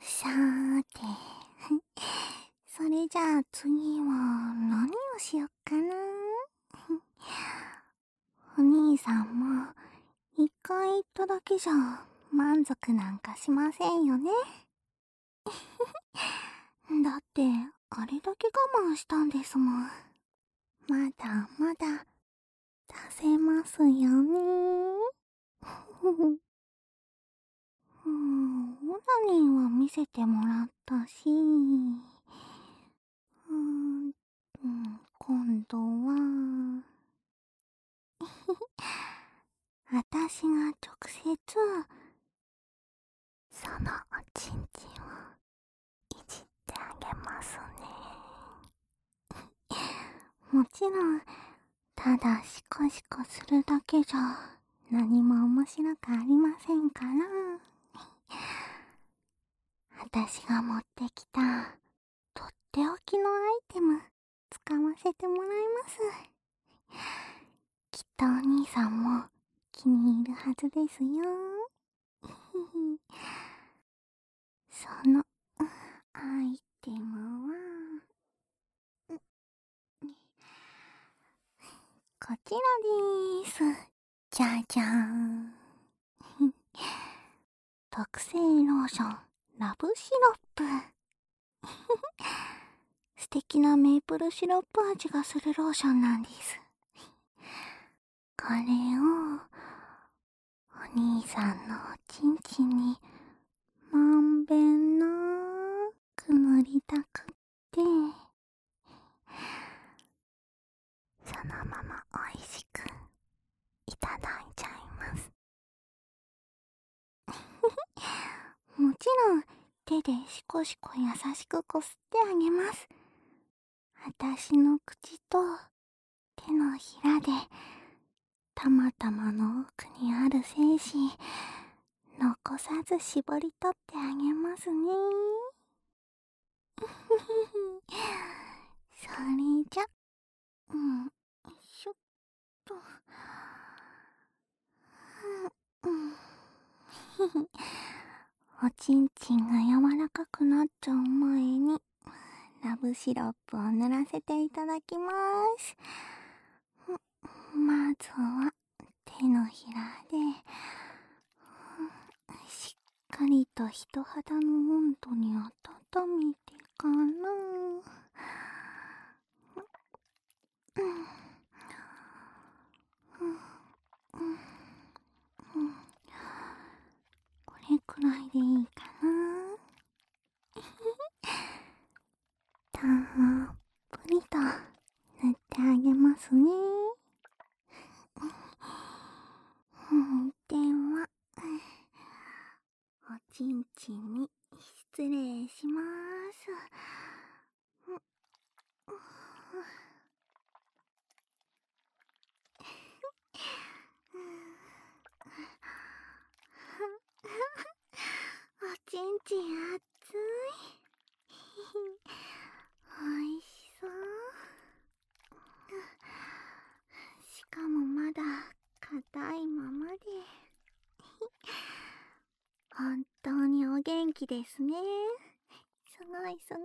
さーて、それじゃあ次は何をしよっかな？お兄さんも一回行っただけじゃ満足なんかしませんよね。だってあれだけ我慢したんですもん。まだまだ出せますよね。うん、オナニーは見せてもらったし、うん、今度は、私が直接、そのおちんちんをいじってあげますね。もちろん、ただシコシコするだけじゃ何も面白くありませんから。私が持ってきたとっておきのアイテム使わせてもらいます。きっとお兄さんも気に入るはずですよ。そのアイテムは、こちらでーす。じゃじゃーん。特製ローション、ラブシロップ。素敵なメープルシロップ味がするローションなんです。これを、お兄さんのおちんちんに、まんべんなく塗りたくって、そのまま美味しくいただいちゃいますもちろん手でシコシコ優しくこすってあげます。私の口と手のひらでたまたまの奥にある精子残さず絞り取ってあげますね。それじゃ、うん、しょっとうん。おちんちんが柔らかくなっちゃう前に、ラブシロップを塗らせていただきます。まずは、手のひらで、しっかりと人肌の温度に温めてかな。れくらいでいいかな。たっぷりと塗ってあげますね。ではおちんちんに失礼しますおちんちん熱い。おいしそう。しかもまだ硬いままで。本当にですね。すごいすごい。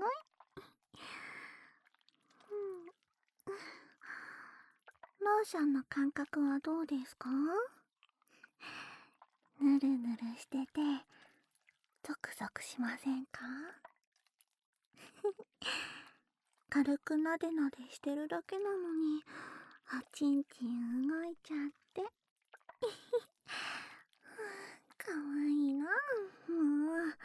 ローションの感覚はどうですか？ぬるぬるしててゾクゾクしませんか？軽くなでなでしてるだけなのにおちんちん動いちゃってかわいいなもう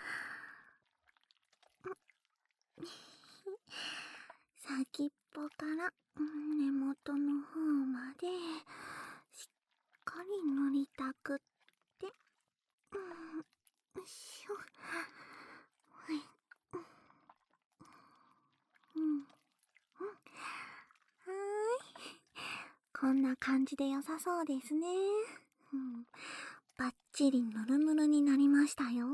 先っぽから根元の方までしっかり塗りたくってしょ。はい。うん。うん。はーい。こんな感じで良さそうですね。うん。バッチリヌルヌルになりましたよ。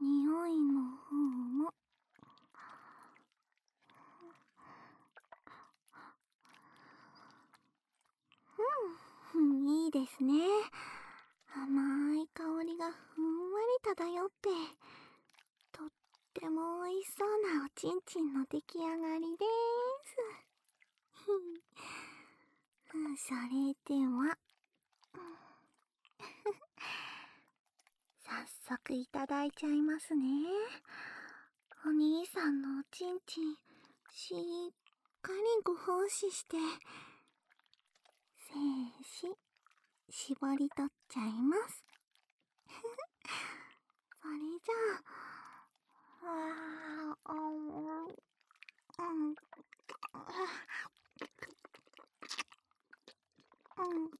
匂いの方もいですね。甘い香りがふんわり漂って、とっても美味しそうなおちんちんの出来上がりです。それでは、速いただいちゃいますね。お兄さんのおちんちん、しっかりご奉仕して、静止、絞り取っちゃいます。それじゃあ、あうん、うん、うん、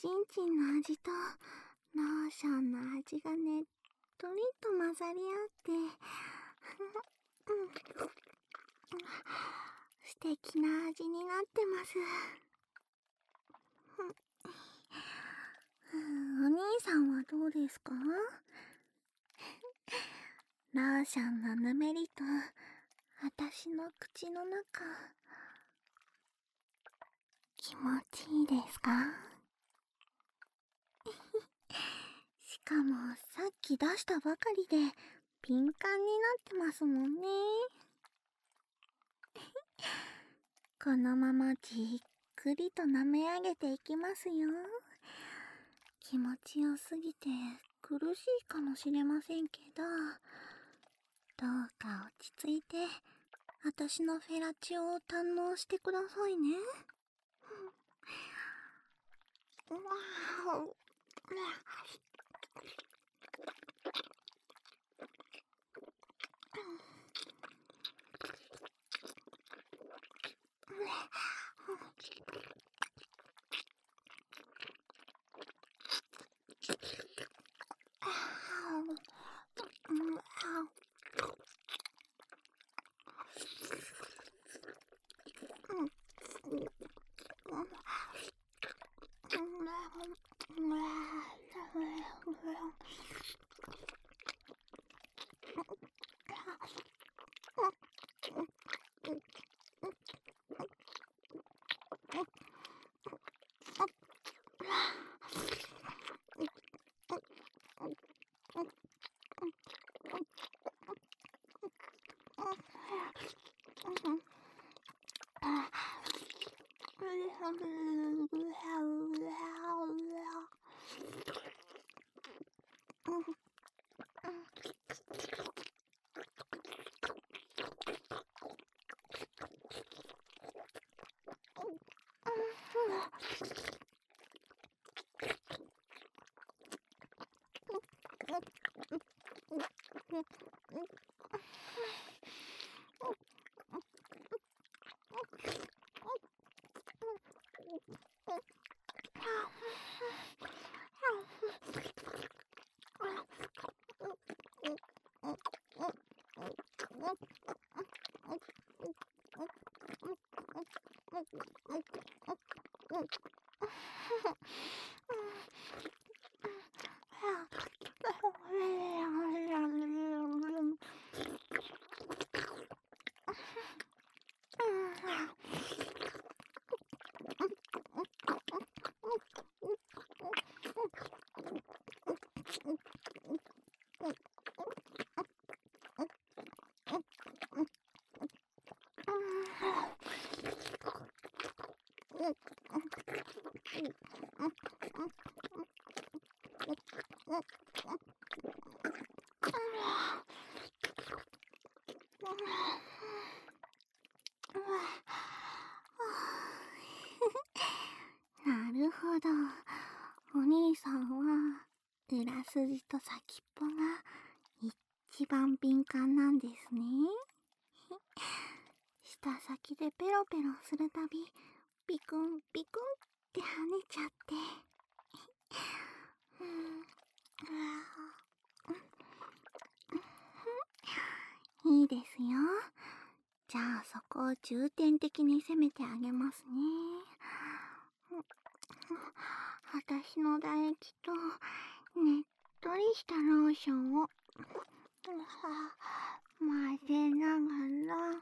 ちんちんの味とローションの味がねっとりと混ざり合って素敵な味になってます。お兄さんはどうですか？ローションのぬめりと私の口の中。気持ちいいですか？しかもさっき出したばかりでピンカンになってますもんね。このままじっくりと舐め上げていきますよ。気持ちよすぎて苦しいかもしれませんけど、どうか落ち着いて、私のフェラチオを堪能してくださいね。わーああ。Oh, 嗯ちゅ…ほど。お兄さんは、裏筋と先っぽが一番敏感なんですね。舌先でペロペロするたび、ピクンピクンって跳ねちゃって。いいですよ。じゃあそこを重点的に攻めてあげますね。私の唾液とねっとりしたローションを 混ぜながら、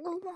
Oh.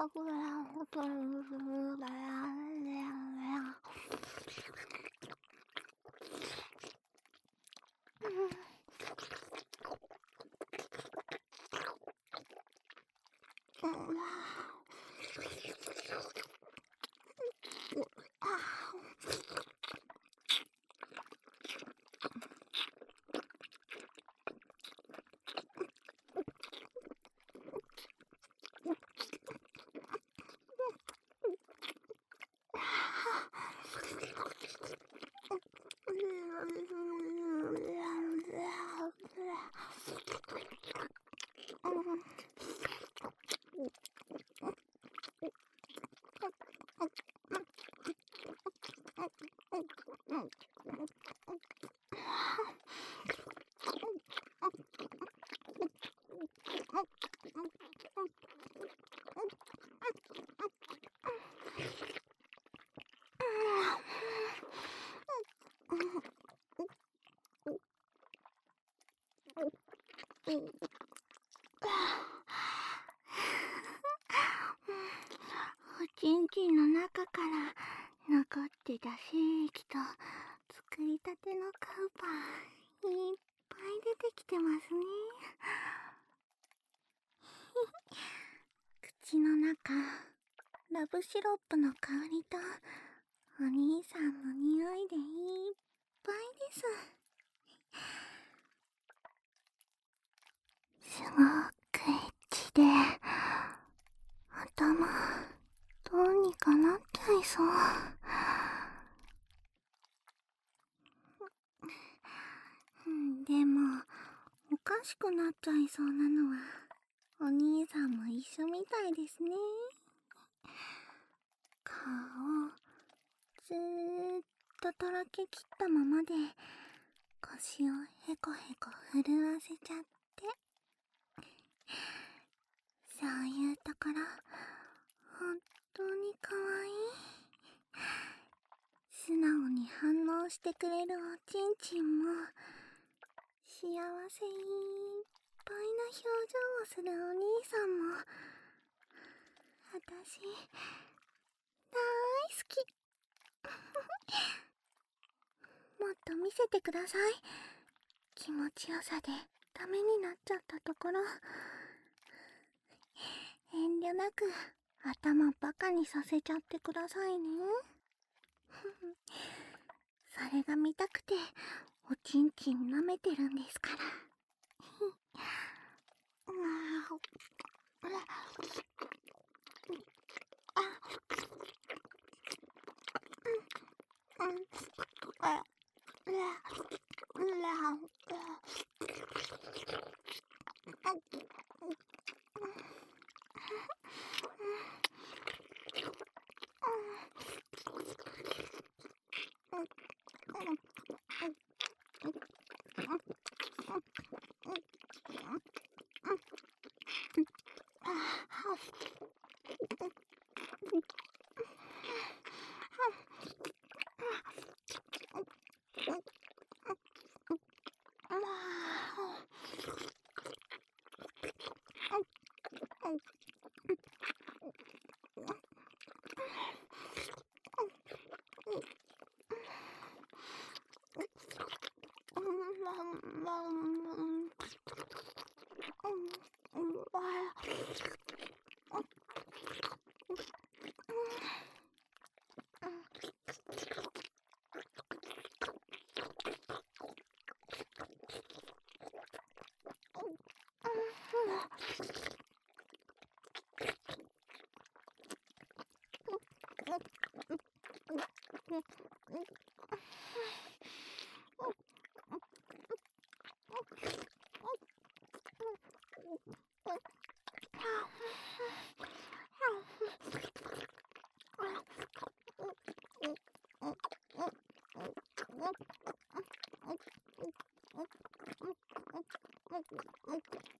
うわあ、うわおちん。ちん。の中から残ってた精液と作りたてのカウパーいっぱい出てきてますね口の中ラブシロップの香りとお兄さん。の匂いでいっぱいですすごくエッチで頭どうにかなっちゃいそう。でもおかしくなっちゃいそうなのはお兄さんも一緒みたいですね。顔ずーっととろけきったままで腰をへこへこ震わせちゃって。そういうところ本当にかわいい。素直に反応してくれるおちんちんも幸せいっぱいな表情をするお兄さんも私大好き。もっと見せてください。気持ちよさでダメになっちゃったところ。遠慮なく頭バカにさせちゃってくださいね。それが見たくておちんちん舐めてるんですから。ああ。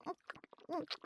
Oh, Mm-hmm.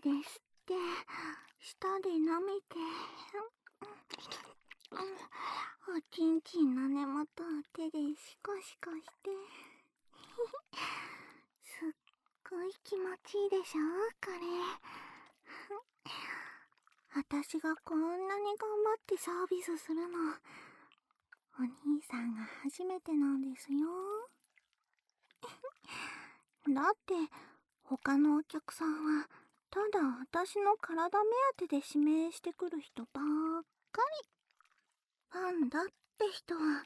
ですって舌で舐めておちんちんの根元を手でシコシコしてすっごい気持ちいいでしょこれ私がこんなに頑張ってサービスするのお兄さんが初めてなんですよ。だって他のお客さんはただ私の体目当てで指名してくる人ばっかり。ファンだって人は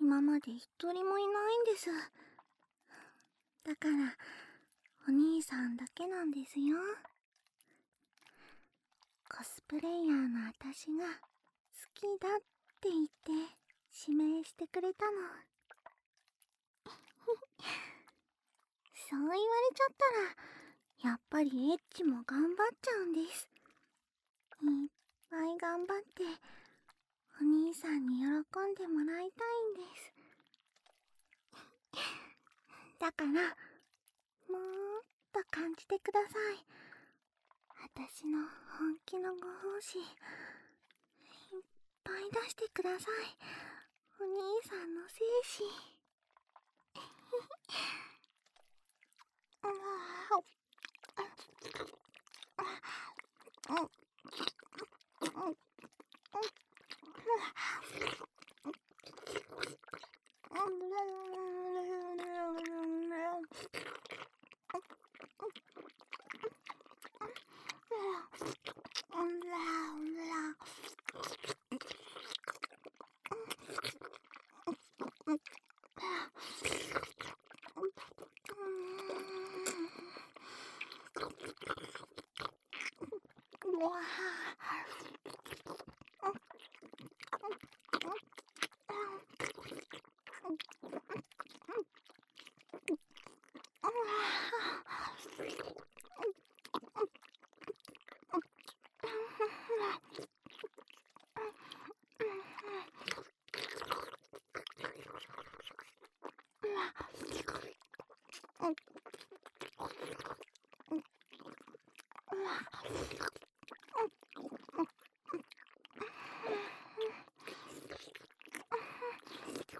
今まで一人もいないんです。だから、お兄さんだけなんですよ。コスプレイヤーの私が好きだって言って指名してくれたの。そう言われちゃったら、やっぱりエッチも頑張っちゃうんです。いっぱい頑張って、お兄さんに喜んでもらいたいんです。だから、もっと感じてください。私の本気のご奉仕、いっぱい出してください。お兄さんの精子。Mm-hmm.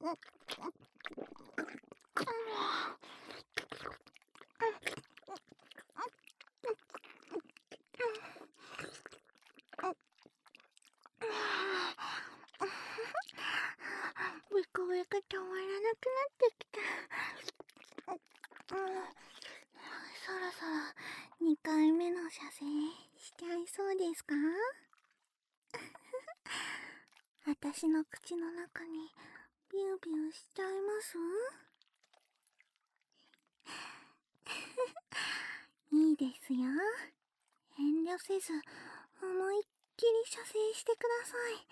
ウクウク止まらなくなってきた。そろそろ2回目の射精しちゃいそうですか私の口の中にビュービューしちゃいますいいですよ。遠慮せず思いっきり射精してください。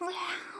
Yeah.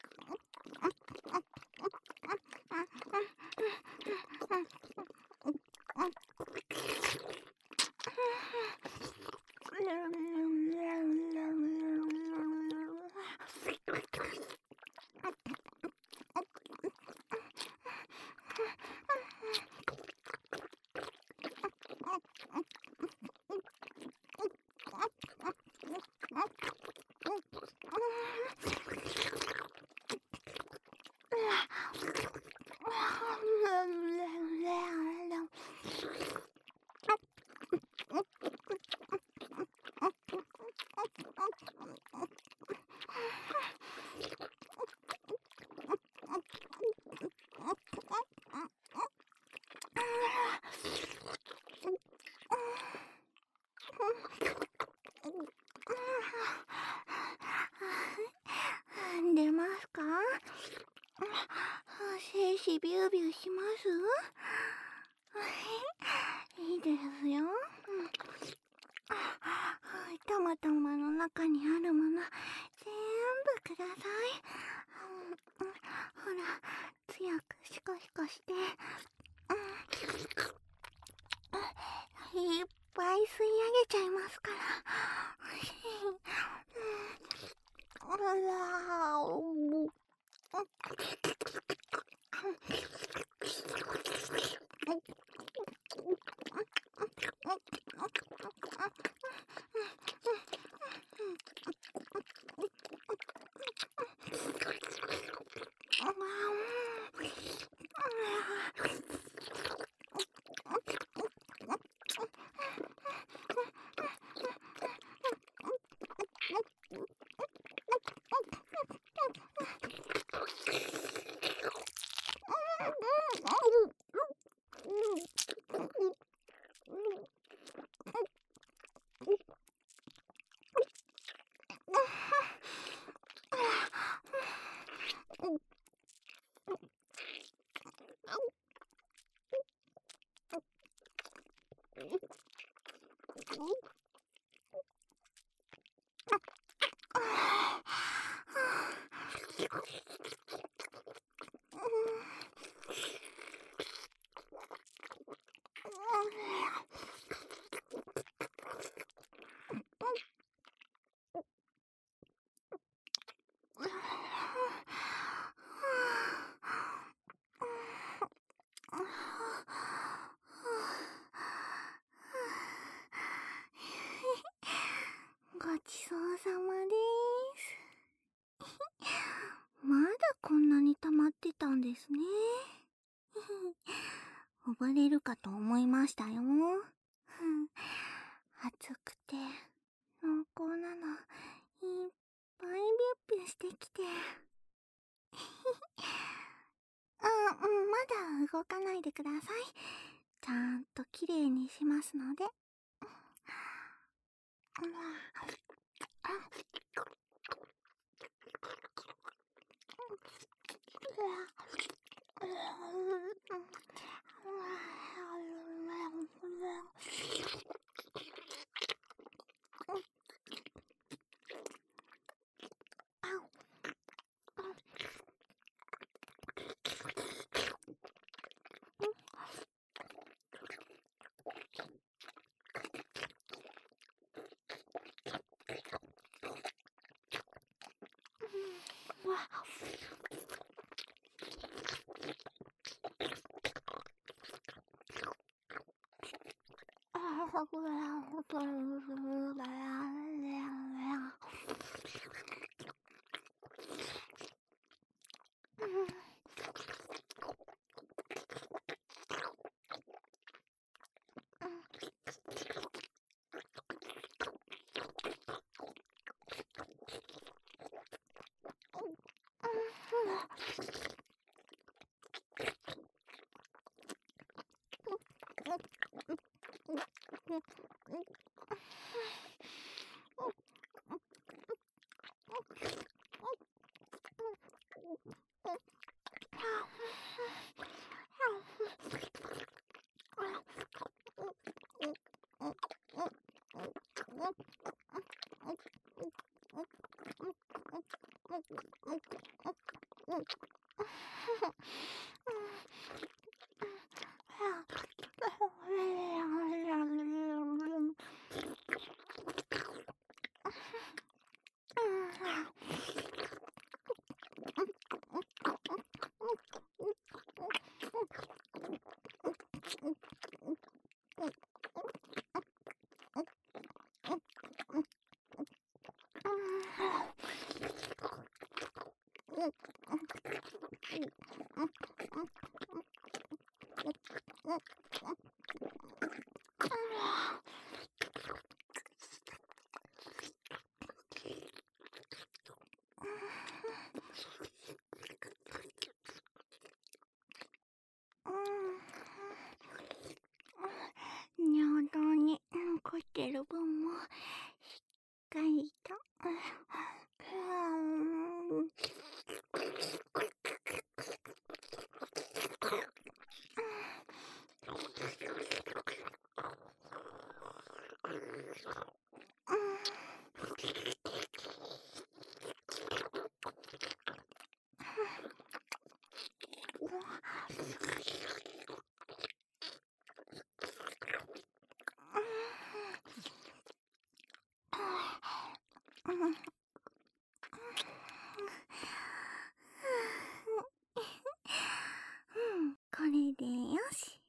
中にあるものぜーんぶください、ほら強くシコシコして。んですね。ふ ふ溺れるかと思いましたよ。啊，好困啊，好困，来啊！あっ。フフッ。ってる分もしっかりと。これでよし。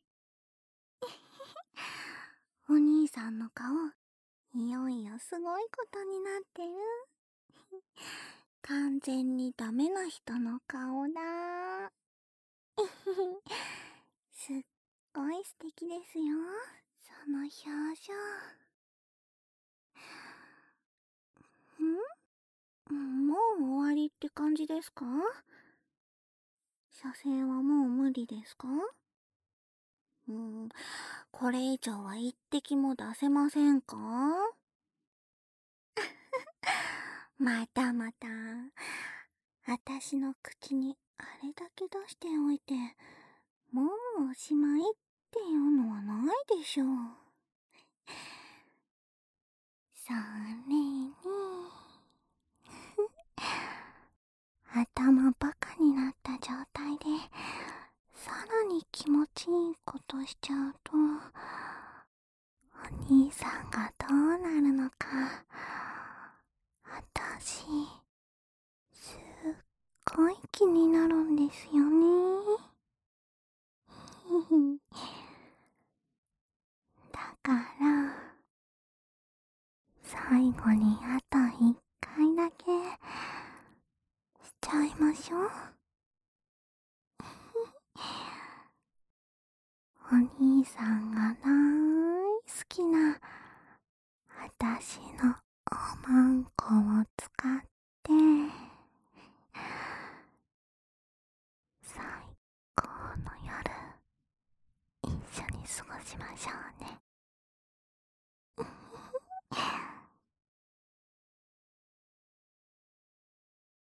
お兄さんの顔、いよいよすごいことになってる。完全にダメな人の顔だ。すっごい素敵ですよ、その表情。ん？もう終わりって感じですか？射精はもう無理ですか？うん、これ以上は一滴も出せませんか？またまた、あたしの口にあれだけ出しておいて、もうおしまいっていうのはないでしょう。